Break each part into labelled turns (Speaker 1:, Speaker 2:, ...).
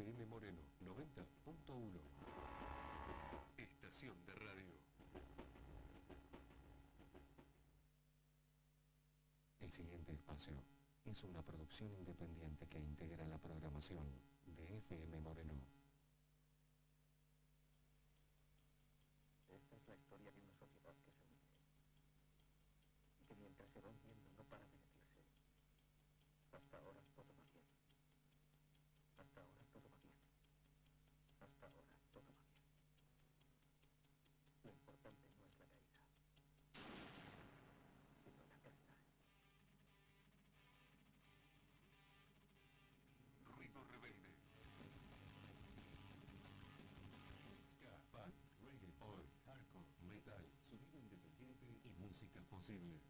Speaker 1: FM Moreno 90.1. Estación de radio. El siguiente espacio es una producción independiente que integra la programación de FM Moreno.
Speaker 2: this evening.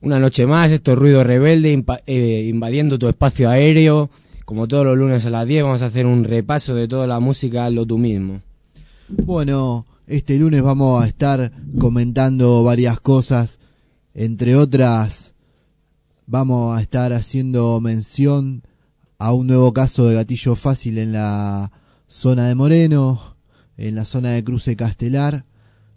Speaker 2: Una
Speaker 3: noche más, esto es Ruido Rebelde eh, invadiendo tu espacio aéreo. Como todos los lunes a las 10 vamos a hacer un repaso de toda la música, hazlo tú mismo.
Speaker 4: Bueno, este lunes vamos a estar comentando varias cosas, entre otras vamos a estar haciendo mención a un nuevo caso de gatillo fácil en la zona de Moreno, en la zona de Cruce Castelar,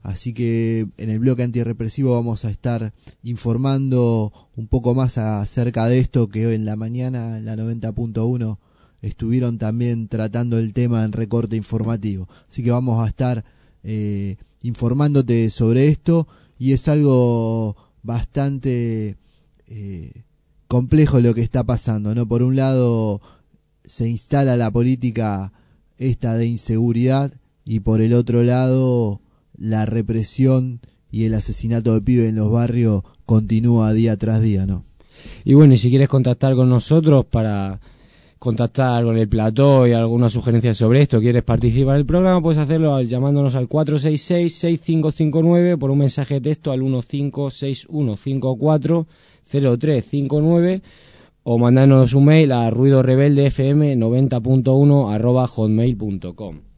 Speaker 4: así que en el bloque antirrepresivo vamos a estar informando un poco más acerca de esto que hoy en la mañana en la 90.1 estuvieron también tratando el tema en recorte informativo. Así que vamos a estar eh, informándote sobre esto y es algo bastante eh, complejo lo que está pasando, ¿no? Por un lado se instala la política esta de inseguridad y por el otro lado la represión y el asesinato de pibes en los barrios continúa día tras día, ¿no?
Speaker 3: Y bueno, y si quieres contactar con nosotros para contactar con el plató y alguna sugerencia sobre esto, quieres participar en el programa, puedes hacerlo llamándonos al 466-6559 por un mensaje de texto al 1561540359 o mandándonos un mail a ruidorebeldefm90.1 arroba hotmail.com.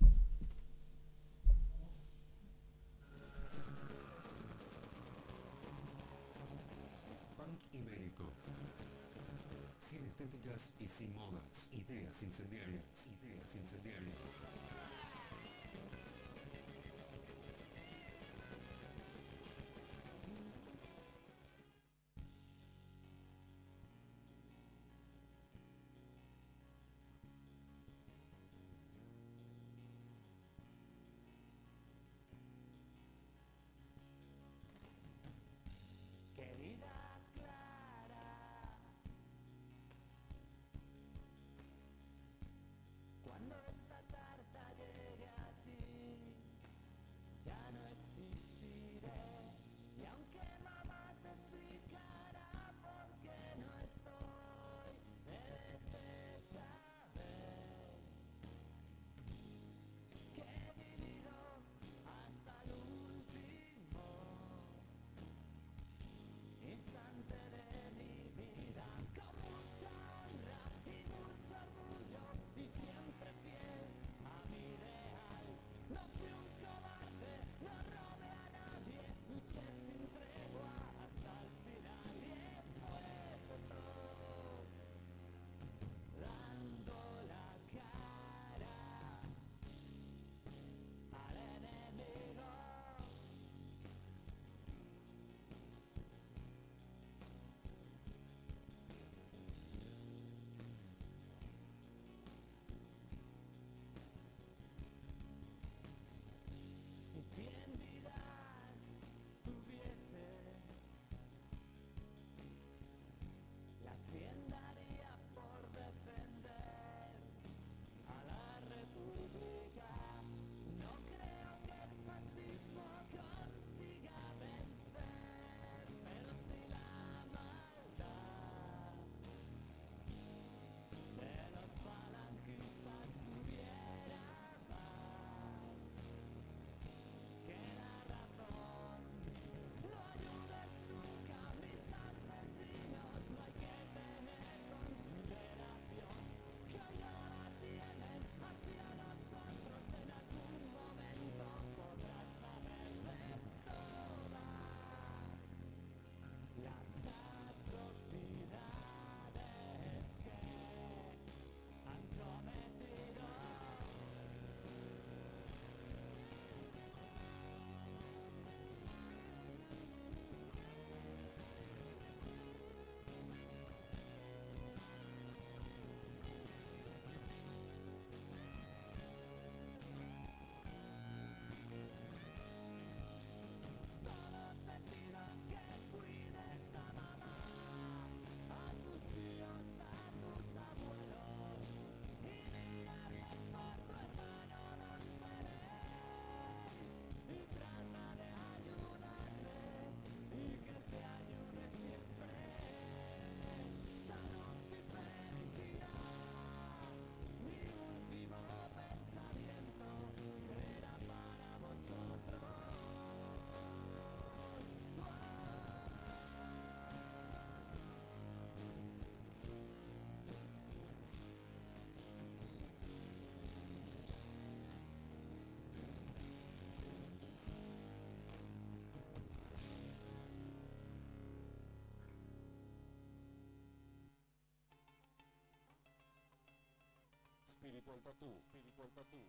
Speaker 5: Spiritual Tattoo, Spiritual Tattoo.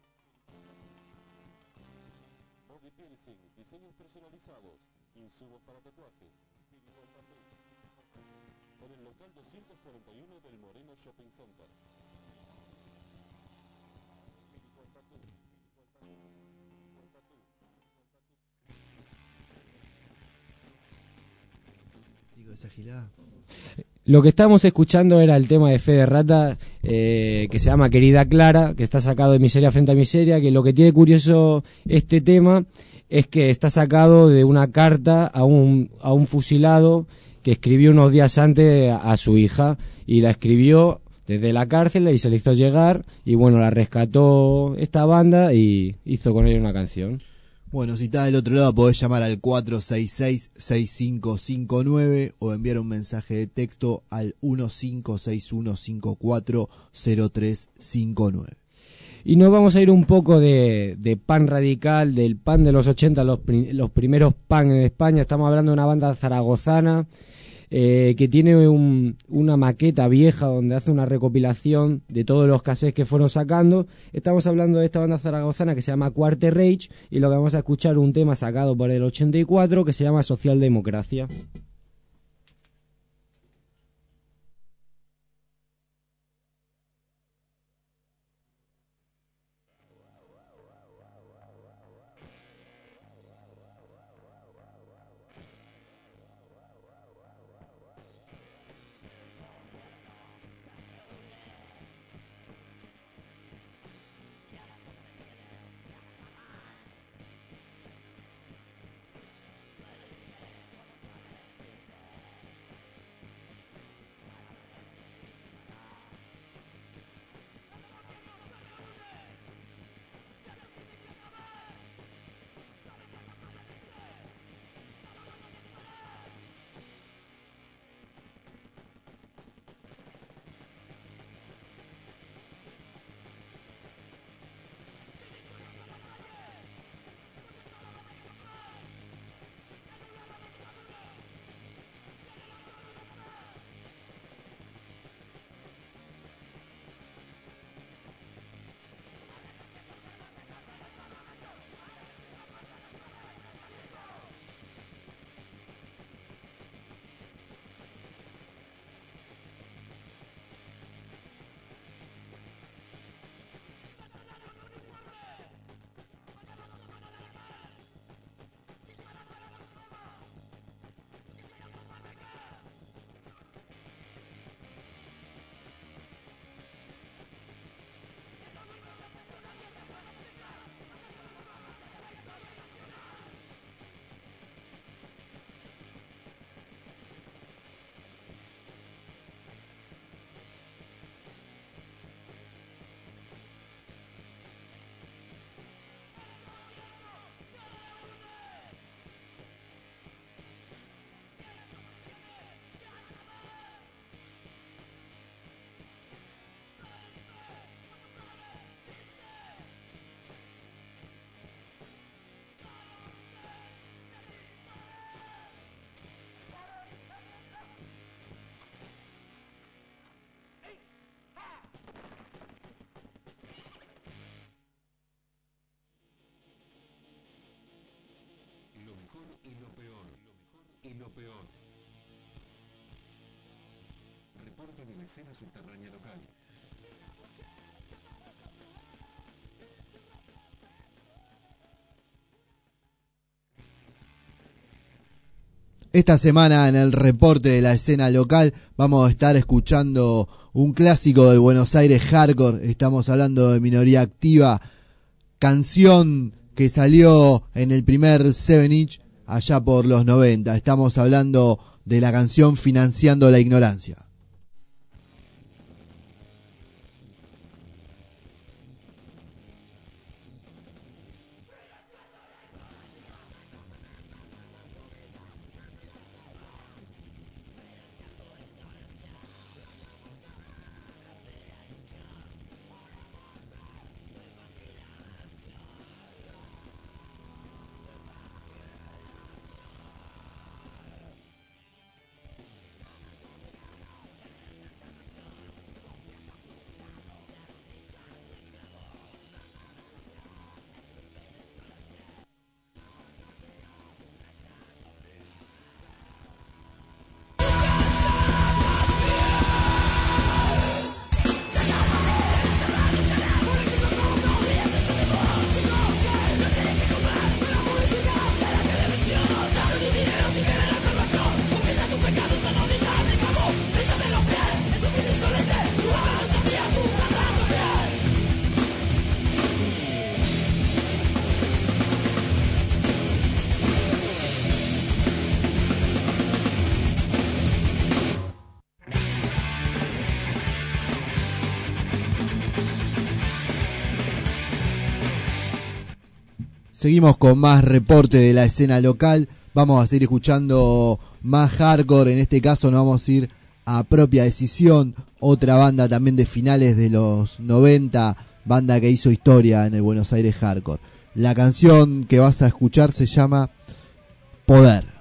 Speaker 5: Body piercing, diseños personalizados, insumos para tatuajes, Spiritual Tattoo. En el local 241 del Moreno Shopping Center. Spiritual Tattoo. Spiritual Tattoo. Digo,
Speaker 4: esa gilada.
Speaker 3: Lo que estábamos escuchando era el tema de Fede Rata, eh, que se llama Querida Clara, que está sacado de Miseria frente a Miseria, que lo que tiene curioso este tema es que está sacado de una carta a un, a un fusilado que escribió unos días antes a, a su hija y la escribió desde la cárcel y se le hizo llegar y bueno, la rescató esta banda y hizo con ella una canción.
Speaker 4: Bueno, si estás del otro lado podés llamar al 466-6559 o enviar un mensaje de texto al 1561540359.
Speaker 3: Y nos vamos a ir un poco de, pan radical, del pan de los 80, los, pri- los primeros pan en España. Estamos hablando de una banda zaragozana eh, que tiene un- una maqueta vieja donde hace una recopilación de todos los cassettes que fueron sacando. Estamos hablando de esta banda zaragozana que se llama Cuarte Rage y lo que vamos a escuchar un tema sacado por el 84 que se llama Socialdemocracia.
Speaker 1: Lo peor. Reporte de la escena subterránea local.
Speaker 4: Esta semana en el reporte de la escena local vamos a estar escuchando un clásico del Buenos Aires hardcore. Estamos hablando de Minoría Activa, canción que salió en el primer 7 inch allá por los 90. Estamos hablando de la canción Financiando la Ignorancia.
Speaker 6: Seguimos con más reporte de la escena local. Vamos a seguir escuchando más hardcore. En este caso nos vamos a ir a propia decisión. Otra banda también de finales de los 90. Banda que hizo historia en el Buenos Aires hardcore. La canción que vas a escuchar se llama Poder.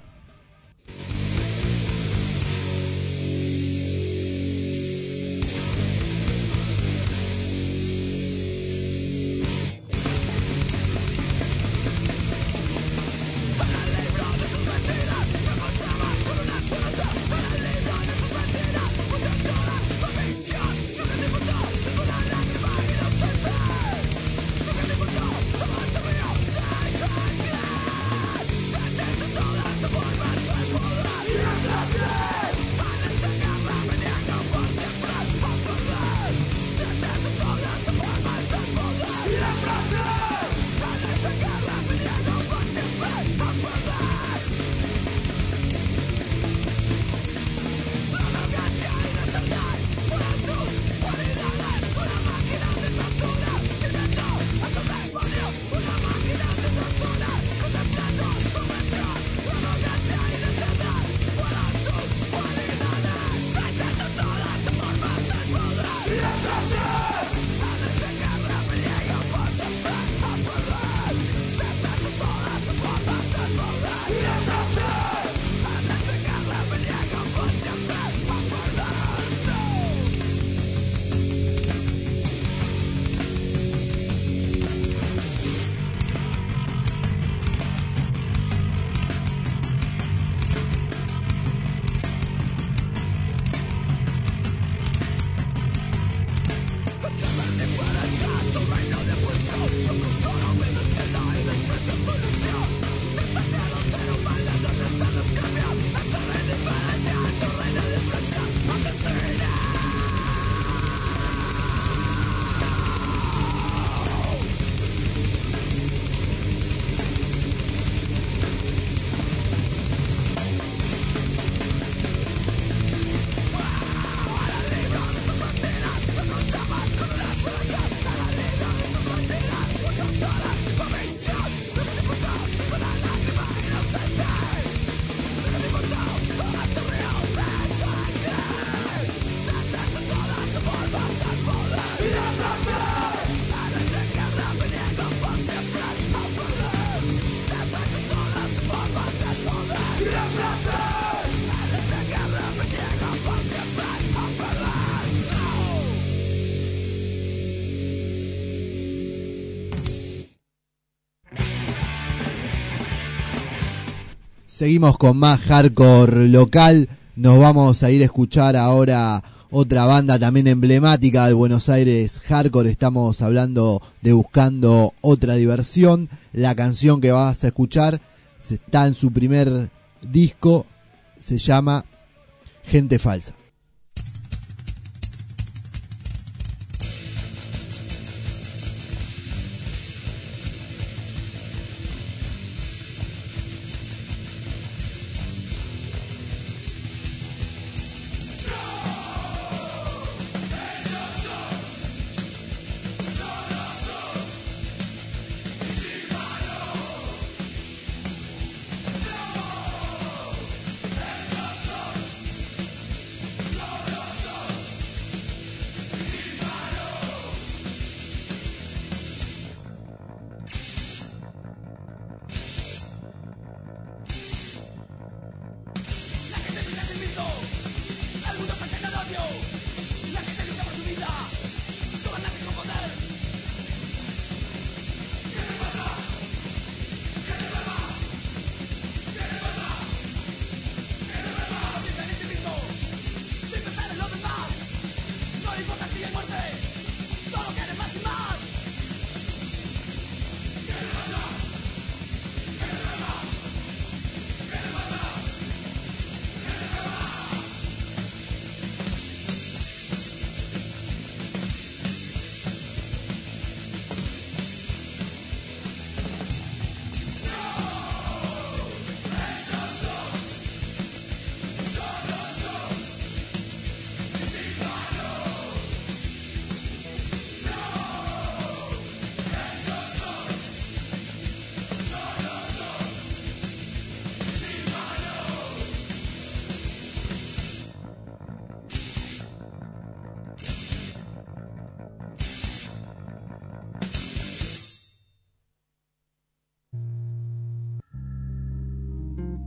Speaker 6: Seguimos con más hardcore local. Nos vamos a ir a escuchar ahora otra banda también emblemática de Buenos Aires hardcore. Estamos hablando de buscando otra diversión. La canción que vas a escuchar está en su primer disco. Se llama Gente Falsa.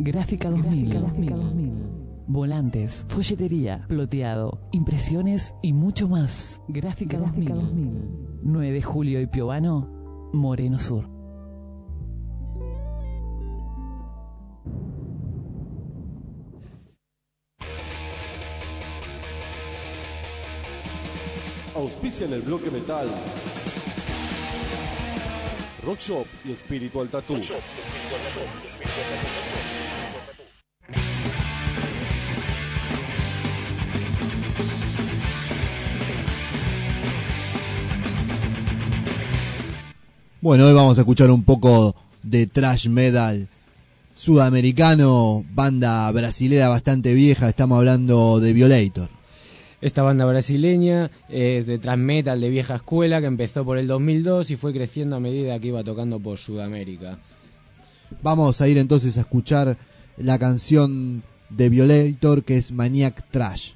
Speaker 7: Gráfica 2000. Volantes, folletería, ploteado, impresiones y mucho más. Gráfica 2000. 9 de julio y Piovano, Moreno Sur.
Speaker 5: Auspicia en el bloque metal. Rock Shop y Spiritual Tattoo.
Speaker 6: Bueno, hoy vamos a escuchar un poco de trash metal sudamericano, banda brasilera bastante vieja, estamos hablando de Violator.
Speaker 3: Esta banda brasileña es de thrash metal de vieja escuela que empezó por el 2002 y fue creciendo a medida que iba tocando por Sudamérica.
Speaker 6: Vamos a ir entonces a escuchar la canción de Violator que es Maniac Trash.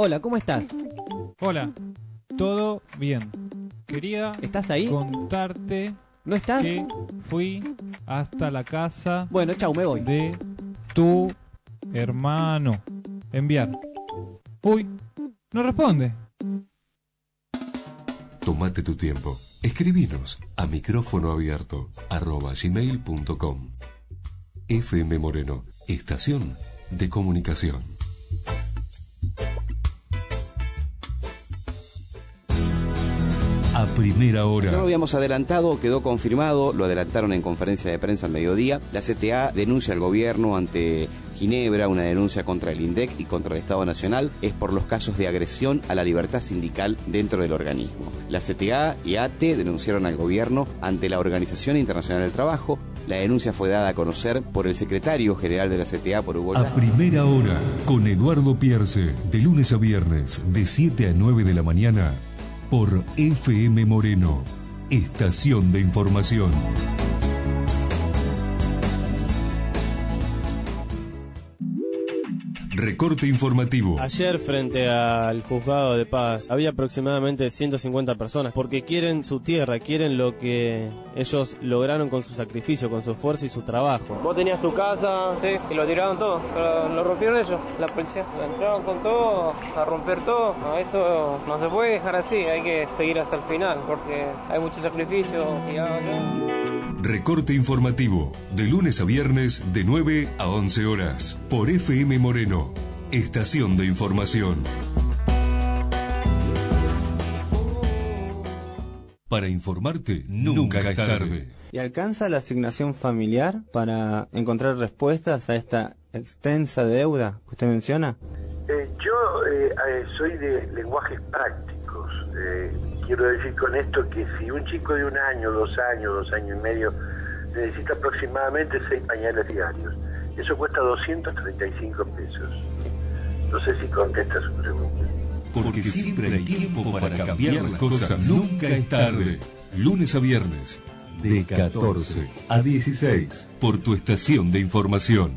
Speaker 8: Hola, ¿cómo estás?
Speaker 9: Hola, todo bien. Quería
Speaker 10: ¿Estás ahí?
Speaker 9: contarte
Speaker 10: ¿No estás?
Speaker 9: que fui hasta la casa
Speaker 10: Bueno, chau, me voy.
Speaker 9: de tu hermano. Enviar. Uy, no responde.
Speaker 11: Tómate tu tiempo. Escribinos a micrófono abierto arroba gmail.com. FM Moreno, estación de comunicación. Primera
Speaker 12: Ya lo
Speaker 11: hora.
Speaker 12: habíamos adelantado, quedó confirmado, lo adelantaron en conferencia de prensa al mediodía. La CTA denuncia al gobierno ante Ginebra una denuncia contra el INDEC y contra el Estado Nacional es por los casos de agresión a la libertad sindical dentro del organismo. La CTA y ATE denunciaron al gobierno ante la Organización Internacional del Trabajo. La denuncia fue dada a conocer por el secretario general de la CTA por Hugo
Speaker 11: A primera hora, con Eduardo Pierce, de lunes a viernes, de 7 a 9 de la mañana, por FM Moreno, estación de información. Recorte informativo.
Speaker 13: Ayer frente al juzgado de paz había aproximadamente 150 personas porque quieren su tierra, quieren lo que ellos lograron con su sacrificio, con su esfuerzo y su trabajo.
Speaker 14: Vos tenías tu casa, sí, y lo tiraron todo, pero lo rompieron ellos, la policía. Entraron con todo, a romper todo. No, esto no se puede dejar así, hay que seguir hasta el final, porque hay mucho sacrificio y
Speaker 11: Recorte informativo, de lunes a viernes, de 9 a 11 horas, por FM Moreno, estación de información. Para informarte, nunca es tarde.
Speaker 8: ¿Y alcanza la asignación familiar para encontrar respuestas a esta extensa deuda que usted menciona?
Speaker 15: Eh, yo eh, eh, soy de lenguajes prácticos. Eh, quiero decir con esto que si un chico de un año, dos años, dos años y medio necesita aproximadamente seis pañales diarios, eso cuesta 235 pesos. No sé si contesta su pregunta.
Speaker 11: Porque siempre hay tiempo para cambiar las cosas. Nunca es tarde. Lunes a viernes, de 14 a 16, por tu estación de información.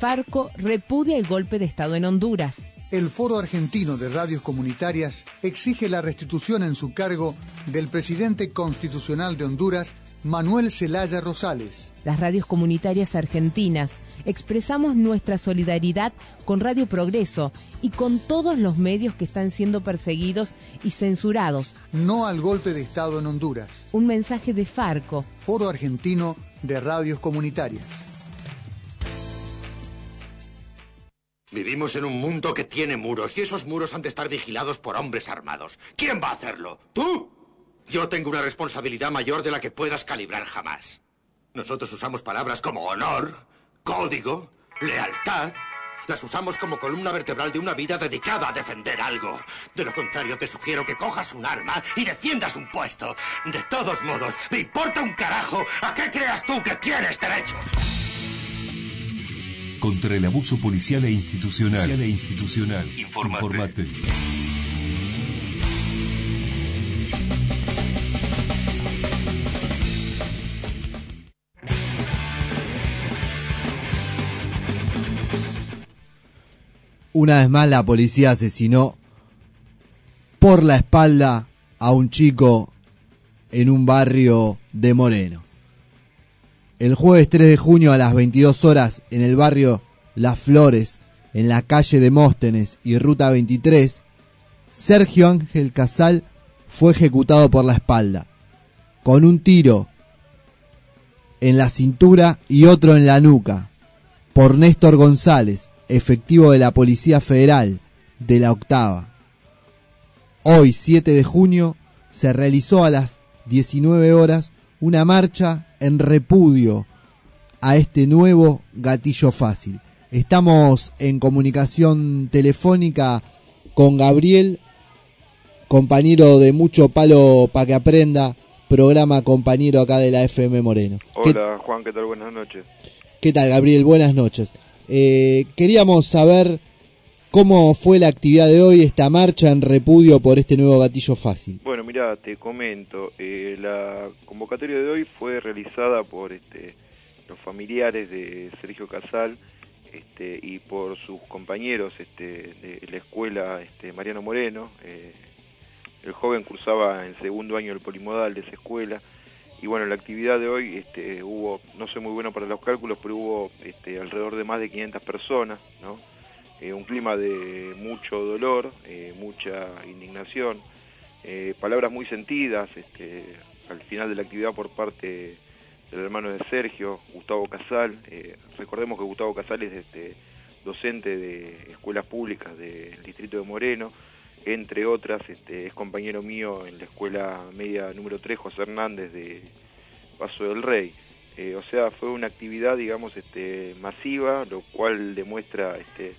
Speaker 16: Farco repudia el golpe de Estado en Honduras.
Speaker 17: El Foro Argentino de Radios Comunitarias exige la restitución en su cargo del presidente constitucional de Honduras, Manuel Zelaya Rosales.
Speaker 16: Las radios comunitarias argentinas expresamos nuestra solidaridad con Radio Progreso y con todos los medios que están siendo perseguidos y censurados.
Speaker 17: No al golpe de Estado en Honduras.
Speaker 16: Un mensaje de Farco.
Speaker 17: Foro Argentino de Radios Comunitarias.
Speaker 18: Vivimos en un mundo que tiene muros y esos muros han de estar vigilados por hombres armados. ¿Quién va a hacerlo? ¿Tú? Yo tengo una responsabilidad mayor de la que puedas calibrar jamás. Nosotros usamos palabras como honor, código, lealtad. Las usamos como columna vertebral de una vida dedicada a defender algo. De lo contrario, te sugiero que cojas un arma y defiendas un puesto. De todos modos, me importa un carajo a qué creas tú que tienes derecho.
Speaker 11: Contra el abuso policial e institucional. e institucional.
Speaker 18: Informate.
Speaker 11: Informate.
Speaker 4: Una vez más la policía asesinó por la espalda a un chico en un barrio de Moreno. El jueves 3 de junio a las 22 horas en el barrio Las Flores, en la calle Demóstenes y Ruta 23, Sergio Ángel Casal fue ejecutado por la espalda, con un tiro en la cintura y otro en la nuca, por Néstor González, efectivo de la Policía Federal de la Octava. Hoy, 7 de junio, se realizó a las 19 horas una marcha en repudio a este nuevo gatillo fácil. Estamos en comunicación telefónica con Gabriel, compañero de Mucho Palo para que aprenda, programa compañero acá de la FM Moreno.
Speaker 19: Hola Juan, ¿qué tal? Buenas noches.
Speaker 4: ¿Qué tal, Gabriel? Buenas noches. Eh, queríamos saber cómo fue la actividad de hoy, esta marcha en repudio por este nuevo gatillo fácil.
Speaker 19: Bueno, mira, te comento, eh, la convocatoria de hoy fue realizada por este, los familiares de Sergio Casal este, y por sus compañeros este, de la escuela este, Mariano Moreno. Eh, el joven cursaba en segundo año el polimodal de esa escuela. Y bueno, la actividad de hoy este, hubo, no soy muy bueno para los cálculos, pero hubo este, alrededor de más de 500 personas, ¿no? Eh, un clima de mucho dolor, eh, mucha indignación, eh, palabras muy sentidas este, al final de la actividad por parte del hermano de Sergio, Gustavo Casal. recordemos que Gustavo Casal es docente de escuelas públicas del distrito de Moreno, entre otras, este, es compañero mío en la escuela media número 3, José Hernández de Paso del Rey. Eh, o sea, fue una actividad, digamos, este, masiva, lo cual demuestra este,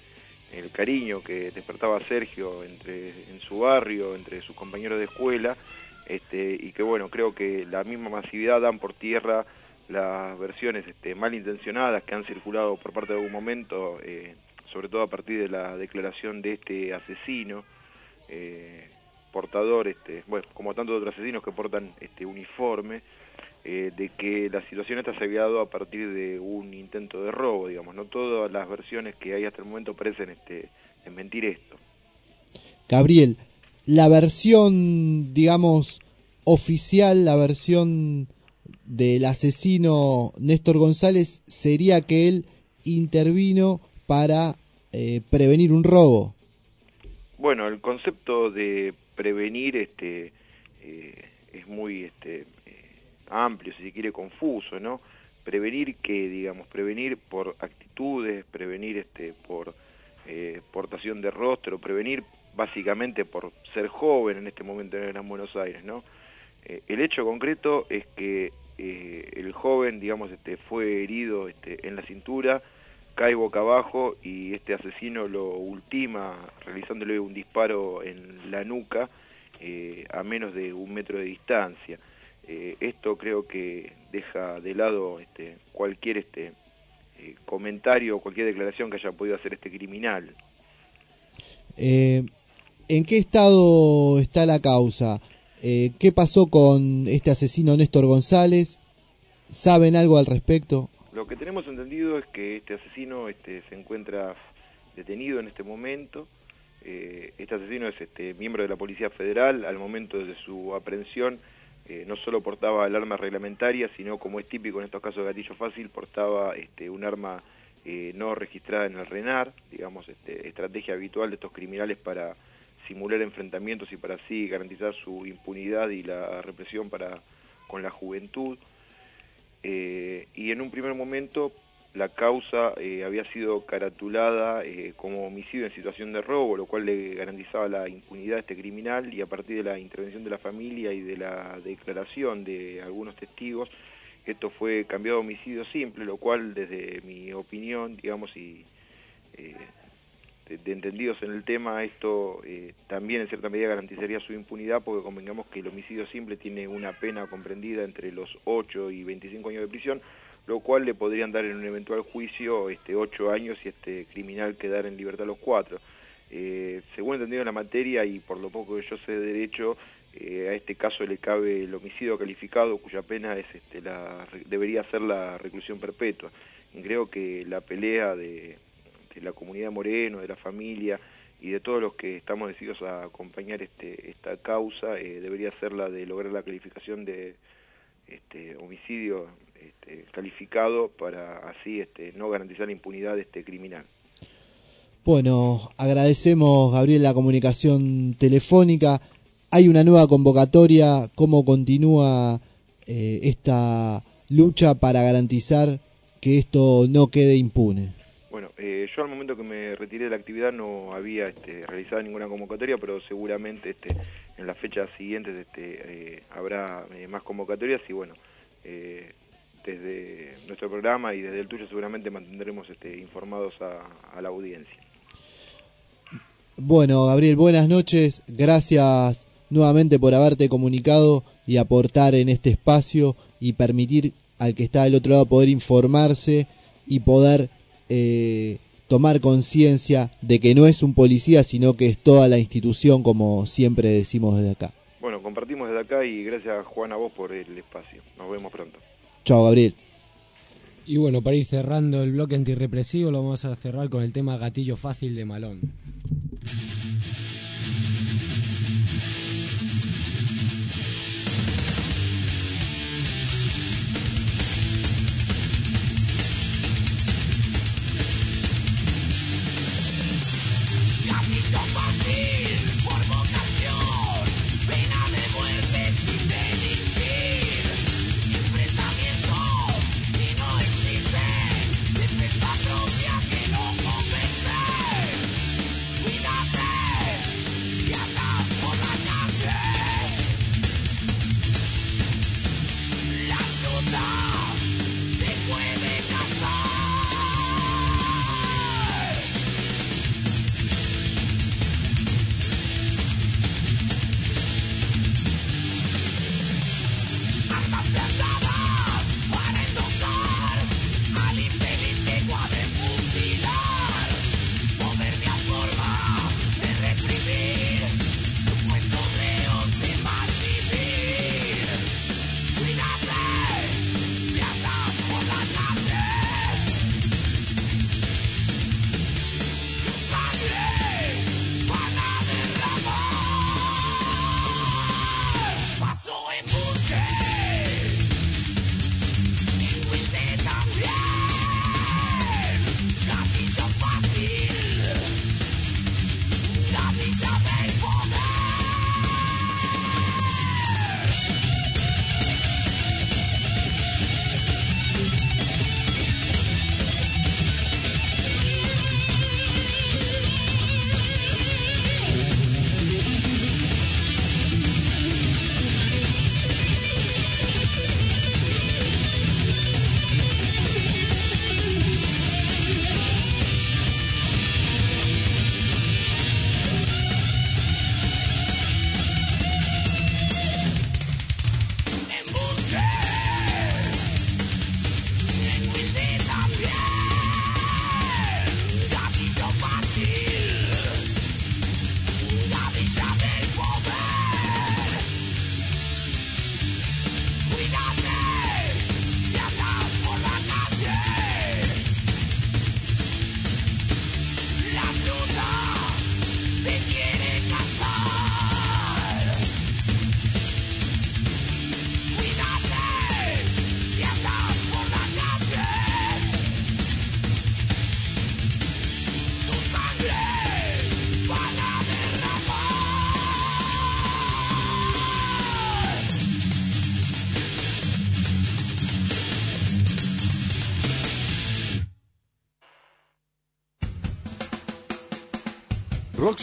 Speaker 19: el cariño que despertaba Sergio entre, en su barrio, entre sus compañeros de escuela, este, y que bueno, creo que la misma masividad dan por tierra las versiones este, malintencionadas que han circulado por parte de algún momento, eh, sobre todo a partir de la declaración de este asesino, eh, portador, este, bueno, como tantos otros asesinos que portan este uniforme, eh, de que la situación esta se había a partir de un intento de robo, digamos, no todas las versiones que hay hasta el momento parecen este, mentir esto.
Speaker 4: Gabriel, la versión, digamos, oficial, la versión del asesino Néstor González sería que él intervino para eh, prevenir un robo.
Speaker 19: Bueno, el concepto de prevenir este eh, es muy este eh, amplio, si se quiere confuso, ¿no? Prevenir que, digamos, prevenir por actitudes, prevenir este por eh, portación de rostro, prevenir básicamente por ser joven en este momento en Gran Buenos Aires, ¿no? el hecho concreto es que el joven, digamos, este fue herido este, en la cintura cae boca abajo y este asesino lo ultima realizándole un disparo en la nuca eh, a menos de un metro de distancia. Eh, esto creo que deja de lado este, cualquier este, eh, comentario o cualquier declaración que haya podido hacer este criminal.
Speaker 4: ¿En qué estado está la causa? ¿Qué pasó con este asesino Néstor González? ¿Saben algo al respecto?
Speaker 19: Lo que tenemos entendido es que este asesino este, se encuentra detenido en este momento. Eh, este asesino es este, miembro de la Policía Federal. Al momento de su aprehensión eh, no solo portaba el arma reglamentaria, sino como es típico en estos casos de gatillo fácil, portaba este, un arma eh, no registrada en el RENAR, digamos, este, estrategia habitual de estos criminales para simular enfrentamientos y para así garantizar su impunidad y la represión para con la juventud. Eh, y en un primer momento la causa eh, había sido caratulada eh, como homicidio en situación de robo, lo cual le garantizaba la impunidad a este criminal y a partir de la intervención de la familia y de la declaración de algunos testigos, esto fue cambiado a homicidio simple, lo cual desde mi opinión, digamos, y de, entendidos en el tema, esto eh, también en cierta medida garantizaría su impunidad porque convengamos que el homicidio simple tiene una pena comprendida entre los 8 y 25 años de prisión, lo cual le podrían dar en un eventual juicio este 8 años y este criminal quedar en libertad los 4. Eh, según entendido en la materia y por lo poco que yo sé de derecho, eh, a este caso le cabe el homicidio calificado cuya pena es este, la, debería ser la reclusión perpetua. Creo que la pelea de de la comunidad Moreno, de la familia y de todos los que estamos decididos a acompañar este, esta causa, eh, debería ser la de lograr la calificación de este, homicidio este, calificado para así este, no garantizar la impunidad de este criminal.
Speaker 4: Bueno, agradecemos, Gabriel, la comunicación telefónica. Hay una nueva convocatoria. ¿Cómo continúa eh, esta lucha para garantizar que esto no quede impune?
Speaker 19: Eh, yo al momento que me retiré de la actividad no había este, realizado ninguna convocatoria, pero seguramente este, en las fechas siguientes este, eh, habrá eh, más convocatorias y bueno, desde nuestro programa y desde el tuyo seguramente mantendremos informados a, la audiencia.
Speaker 4: Bueno, Gabriel, buenas noches. Gracias nuevamente por haberte comunicado y aportar en este espacio y permitir al que está del otro lado poder informarse y poder eh, tomar conciencia de que no es un policía, sino que es toda la institución, como siempre decimos desde acá.
Speaker 19: Bueno, compartimos desde acá y gracias Juan a vos por el espacio. Nos vemos pronto.
Speaker 4: Chao, Gabriel.
Speaker 6: Y bueno, para ir cerrando el bloque antirrepresivo, lo vamos a cerrar con el tema Gatillo Fácil de Malón.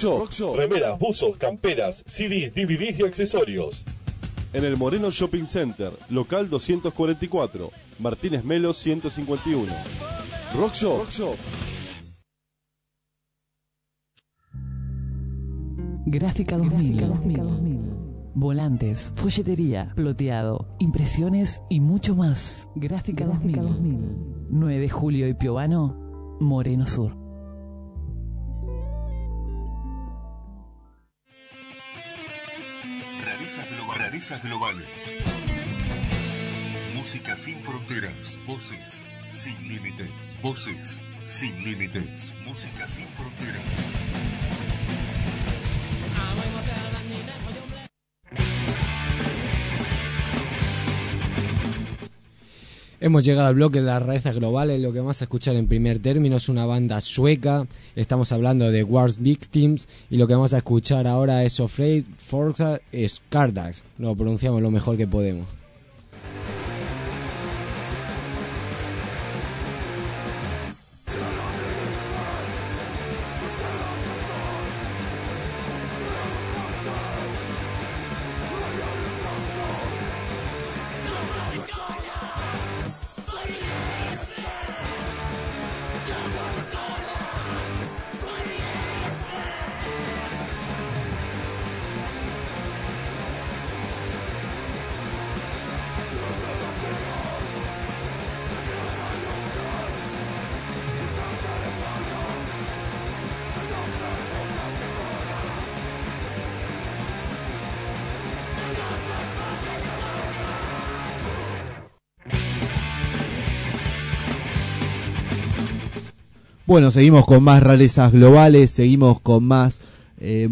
Speaker 5: Rock Shop, remeras, buzos, camperas, CDs, DVDs y accesorios. En el Moreno Shopping Center, local 244, Martínez Melo 151. Rock Shop, Rock Shop.
Speaker 7: Gráfica 2000. Volantes, folletería, ploteado, impresiones y mucho más. Gráfica 2000. 9 de julio y Piovano, Moreno Sur.
Speaker 11: Rarezas, Globa- Rarezas globales. Música sin fronteras. Voces sin límites. Voces sin límites. Música sin fronteras.
Speaker 6: Hemos llegado al bloque de las raíces globales. Lo que vamos a escuchar en primer término es una banda sueca. Estamos hablando de Wars Victims. Y lo que vamos a escuchar ahora es Afraid Forza Skardax. Lo pronunciamos lo mejor que podemos. Bueno, seguimos con más rarezas globales, seguimos con más eh,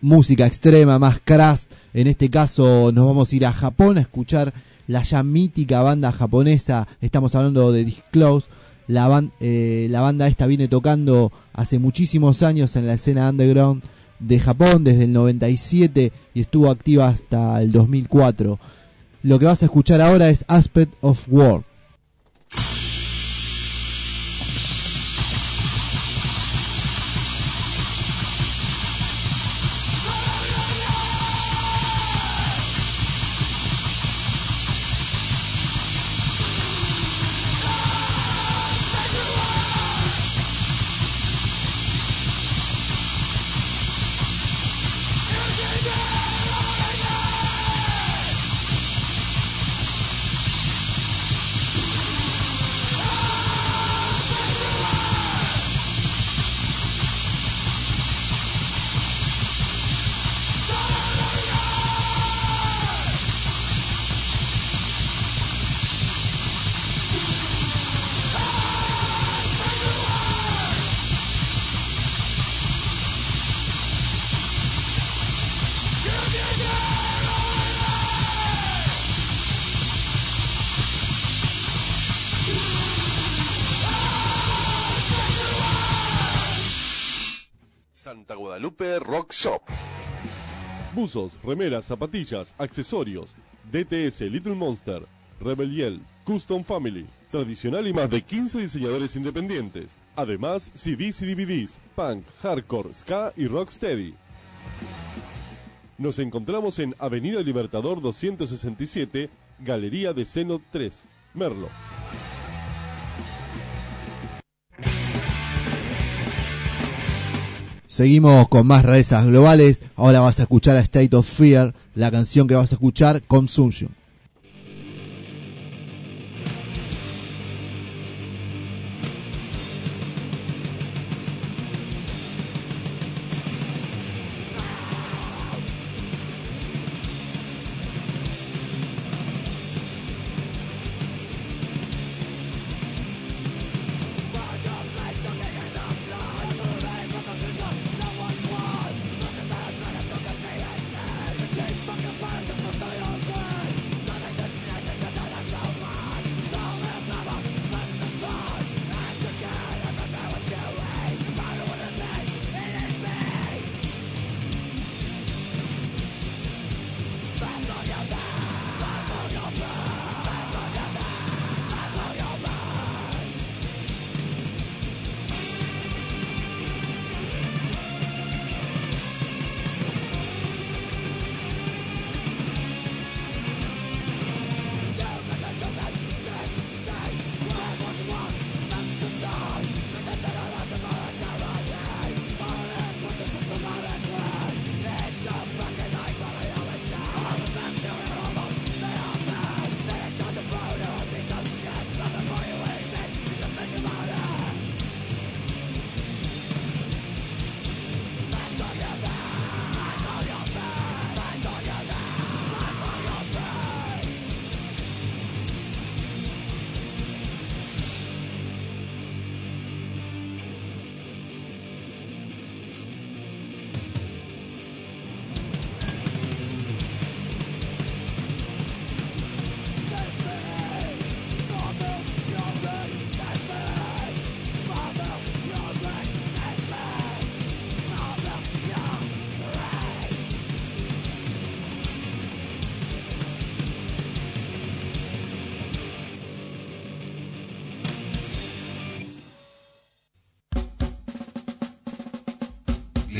Speaker 6: música extrema, más crash. En este caso nos vamos a ir a Japón a escuchar la ya mítica banda japonesa. Estamos hablando de Disclose. La, eh, la banda esta viene tocando hace muchísimos años en la escena underground de Japón desde el 97 y estuvo activa hasta el 2004. Lo que vas a escuchar ahora es Aspect of War.
Speaker 5: Buzos, remeras, zapatillas, accesorios. DTS Little Monster, Rebeliel, Custom Family, tradicional y más de 15 diseñadores independientes. Además, CDs y DVDs, punk, hardcore, ska y rocksteady. Nos encontramos en Avenida Libertador 267, Galería de Seno 3, Merlo.
Speaker 6: Seguimos con más rarezas globales. Ahora vas a escuchar a State of Fear, la canción que vas a escuchar, Consumption.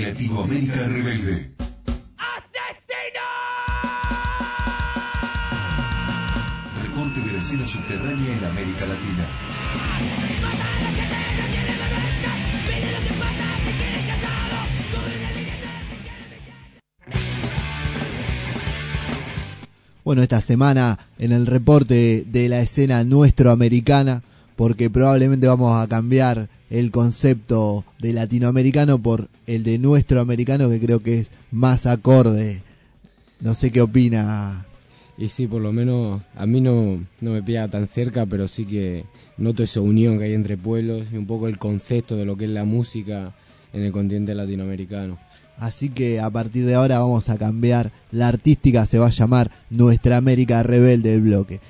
Speaker 11: Latinoamérica Rebelde. Reporte de la escena subterránea en América Latina.
Speaker 6: Bueno, esta semana en el reporte de la escena nuestroamericana, porque probablemente vamos a cambiar el concepto de latinoamericano por el de nuestro americano, que creo que es más acorde. No sé qué opina.
Speaker 3: Y sí, por lo menos a mí no, no me pilla tan cerca, pero sí que noto esa unión que hay entre pueblos y un poco el concepto de lo que es la música en el continente latinoamericano.
Speaker 4: Así que a partir de ahora vamos a cambiar. La artística se va a llamar Nuestra América Rebelde del Bloque.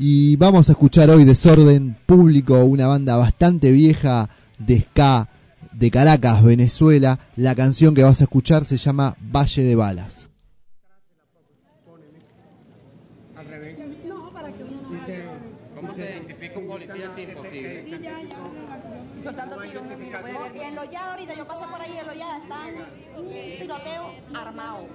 Speaker 4: Y vamos a escuchar hoy Desorden Público, una banda bastante vieja de ska de Caracas, Venezuela. La canción que vas a escuchar se llama Valle de Balas.
Speaker 20: Al revés. No, para que uno Dice, ¿Cómo se identifica un policía si es imposible?
Speaker 21: Sí, ya. Soltando tiros. En ahorita, yo pasé por ahí, en Loyada están un tiroteo armado.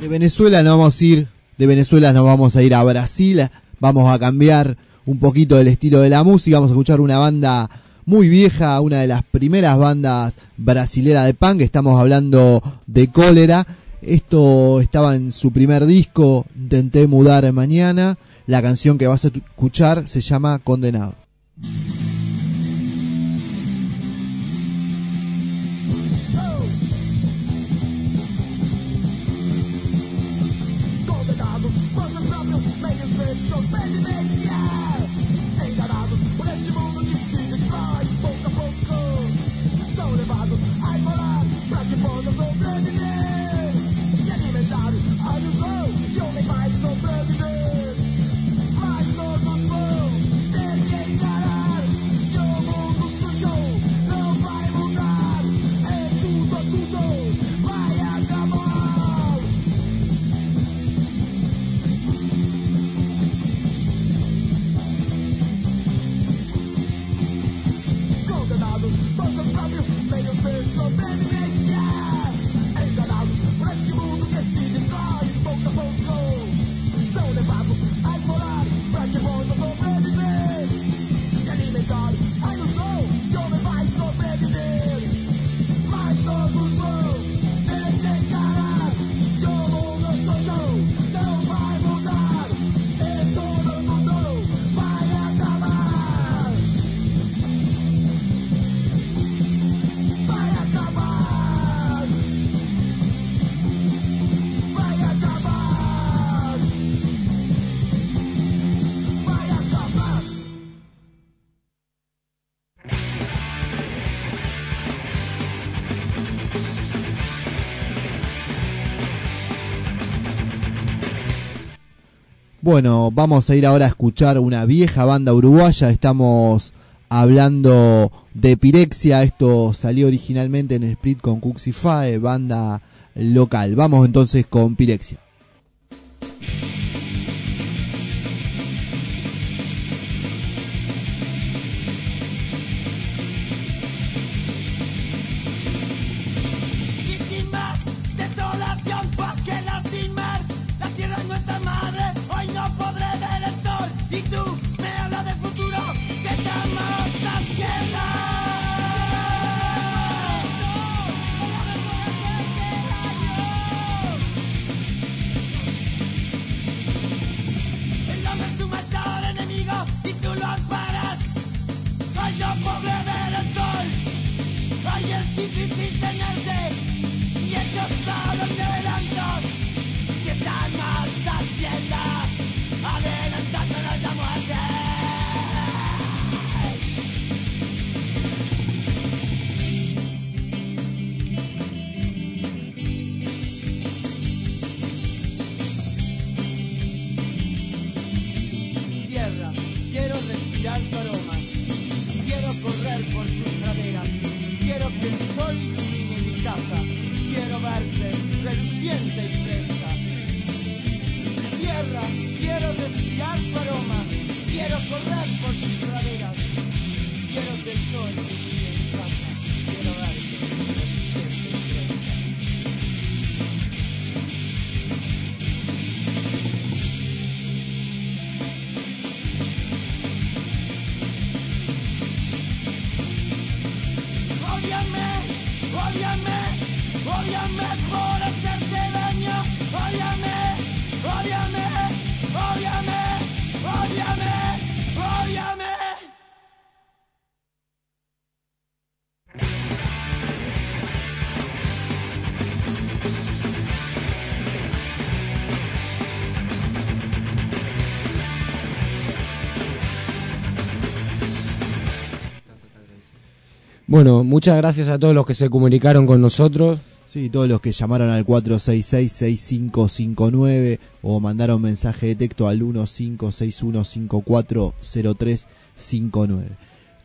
Speaker 21: De
Speaker 4: Venezuela nos vamos a ir, de Venezuela nos vamos a ir a Brasil, vamos a cambiar un poquito el estilo de la música, vamos a escuchar una banda muy vieja, una de las primeras bandas brasileras de punk, estamos hablando de Cólera, esto estaba en su primer disco, Intenté mudar mañana, la canción que vas a escuchar se llama Condenado.
Speaker 10: levados a ignorar. Pra que
Speaker 4: Bueno, vamos a ir ahora a escuchar una vieja banda uruguaya. Estamos hablando de Pirexia. Esto salió originalmente en split con Cuxifae, banda local. Vamos entonces con Pirexia.
Speaker 3: Bueno, muchas gracias a todos los que se comunicaron con nosotros.
Speaker 4: Sí, todos los que llamaron al 466-6559 o mandaron mensaje de texto al 1561540359.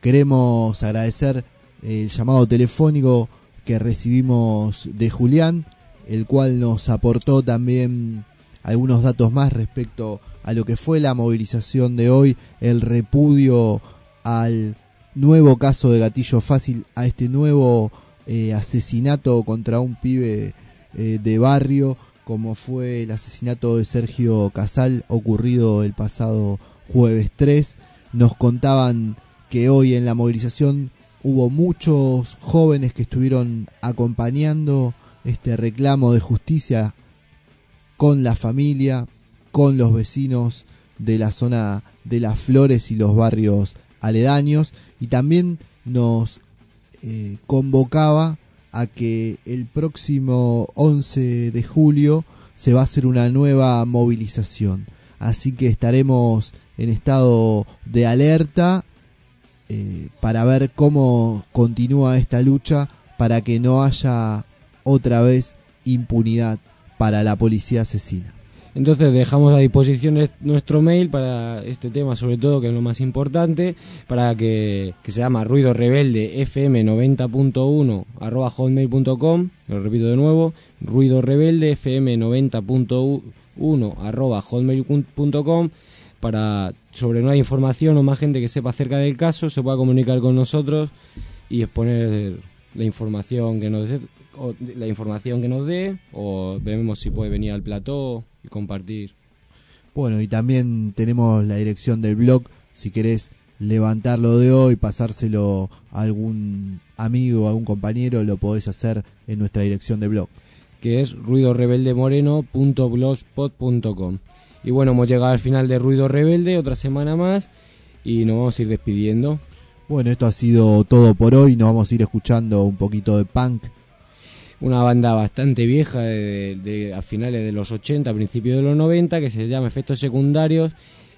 Speaker 4: Queremos agradecer el llamado telefónico que recibimos de Julián, el cual nos aportó también algunos datos más respecto a lo que fue la movilización de hoy, el repudio al nuevo caso de gatillo fácil, a este nuevo eh, asesinato contra un pibe eh, de barrio, como fue el asesinato de Sergio Casal ocurrido el pasado jueves 3. Nos contaban que hoy en la movilización hubo muchos jóvenes que estuvieron acompañando este reclamo de justicia con la familia, con los vecinos de la zona de las flores y los barrios aledaños y también nos eh, convocaba a que el próximo 11 de julio se va a hacer una nueva movilización. Así que estaremos en estado de alerta eh, para ver cómo continúa esta lucha para que no haya otra vez impunidad para la policía asesina.
Speaker 3: Entonces dejamos a disposición est- nuestro mail para este tema, sobre todo, que es lo más importante, para que, que se llama ruido rebelde fm90.1 arroba hotmail.com, lo repito de nuevo, ruido rebelde fm90.1 arroba hotmail.com para sobre nueva información o más gente que sepa acerca del caso se pueda comunicar con nosotros y exponer la información que nos o la información que nos dé o vemos si puede venir al plató y compartir
Speaker 4: Bueno, y también tenemos la dirección del blog, si querés levantarlo de hoy, pasárselo a algún amigo, a algún compañero, lo podés hacer en nuestra dirección de blog.
Speaker 3: que es ruidorebeldemoreno.blogspot.com y bueno hemos llegado al final de Ruido Rebelde otra semana más y nos vamos a ir despidiendo
Speaker 4: Bueno, esto ha sido todo por hoy, nos vamos a ir escuchando un poquito de punk.
Speaker 3: Una banda bastante vieja de, de- a finales de los 80, principios de los 90, que se llama Efectos Secundarios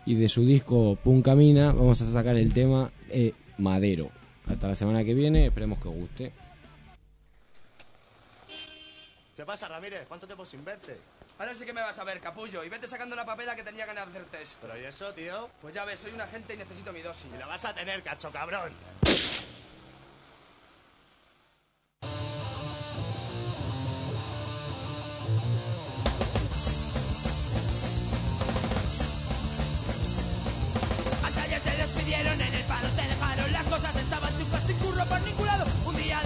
Speaker 3: y de su disco Punk Camina vamos a sacar el tema eh, Madero. Hasta la semana que viene, esperemos que os guste.
Speaker 22: ¿Qué pasa, Ramírez? ¿Cuánto tiempo sin verte?
Speaker 23: Ahora sí que me vas a ver, capullo. Y vete sacando la papela que tenía ganas de hacer test.
Speaker 22: ¿Pero y eso, tío?
Speaker 23: Pues ya ves, soy un agente y necesito mi dosis.
Speaker 22: Y la vas a tener, cacho cabrón.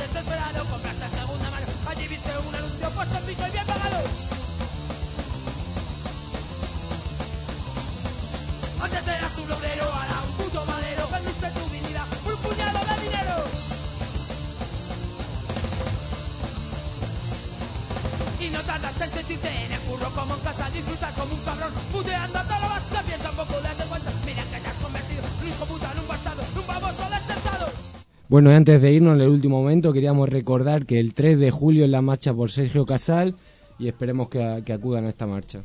Speaker 24: Desesperado compraste en segunda mano. Allí viste un anuncio puesto en pico y bien pagado. Antes eras un obrero, ahora un puto madero. Vendiste tu dignidad por un puñado de dinero. Y no tardaste en sentirte en el curro como en casa Disfrutas como un cabrón, puteando
Speaker 3: Bueno, antes de irnos en el último momento, queríamos recordar que el 3 de julio es la marcha por Sergio Casal y esperemos que, que acudan a esta marcha.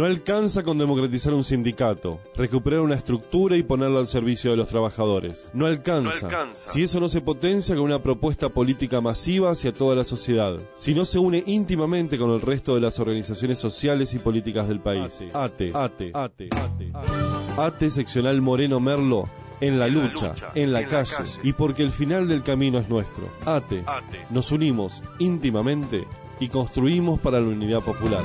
Speaker 24: No
Speaker 5: alcanza con democratizar un sindicato, recuperar una estructura y ponerla al servicio de los trabajadores. No alcanza.
Speaker 25: No alcanza.
Speaker 5: Si eso no se potencia con una propuesta política masiva hacia toda la sociedad. Si no se une íntimamente con el resto de las organizaciones sociales y políticas del país. ATE, ATE, ATE, ATE. ATE seccional Moreno Merlo. En la lucha, en la calle, y porque el final del camino es nuestro. ATE. Nos unimos íntimamente y construimos para la unidad popular.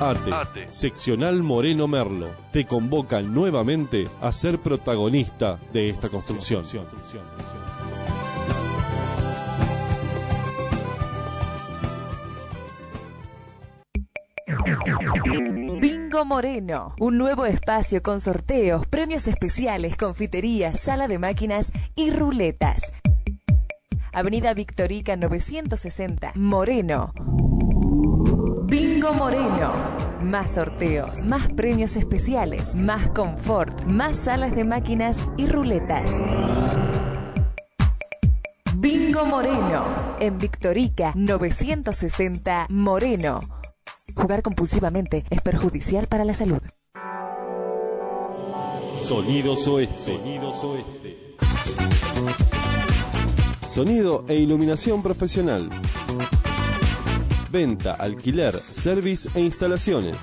Speaker 5: ATE,
Speaker 25: ATE.
Speaker 5: seccional Moreno Merlo, te convoca nuevamente a ser protagonista de esta construcción.
Speaker 26: Bingo Moreno, un nuevo espacio con sorteos, premios especiales, confiterías, sala de máquinas y ruletas. Avenida Victorica 960, Moreno. Moreno. Más sorteos, más premios especiales, más confort, más salas de máquinas y ruletas. Bingo Moreno. En Victorica 960, Moreno. Jugar compulsivamente es perjudicial para la salud.
Speaker 5: Sonidos Oeste. Sonidos Oeste. Sonido e iluminación profesional. Venta, alquiler, service e instalaciones.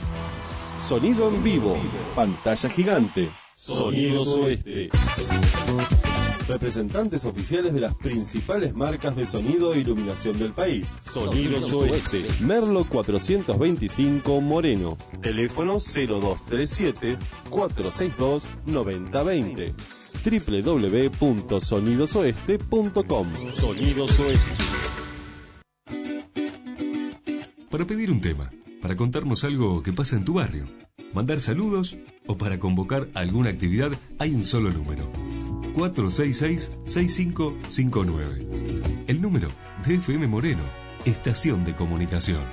Speaker 5: Sonido en vivo. Pantalla gigante. Sonidos Oeste. Representantes oficiales de las principales marcas de sonido e iluminación del país. Sonidos Oeste. Merlo 425 Moreno. Teléfono 0237 462 9020 www.sonidosoeste.com Sonidos Oeste.
Speaker 11: Para pedir un tema, para contarnos algo que pasa en tu barrio, mandar saludos o para convocar alguna actividad, hay un solo número. 466-6559. El número de FM Moreno, Estación de Comunicación.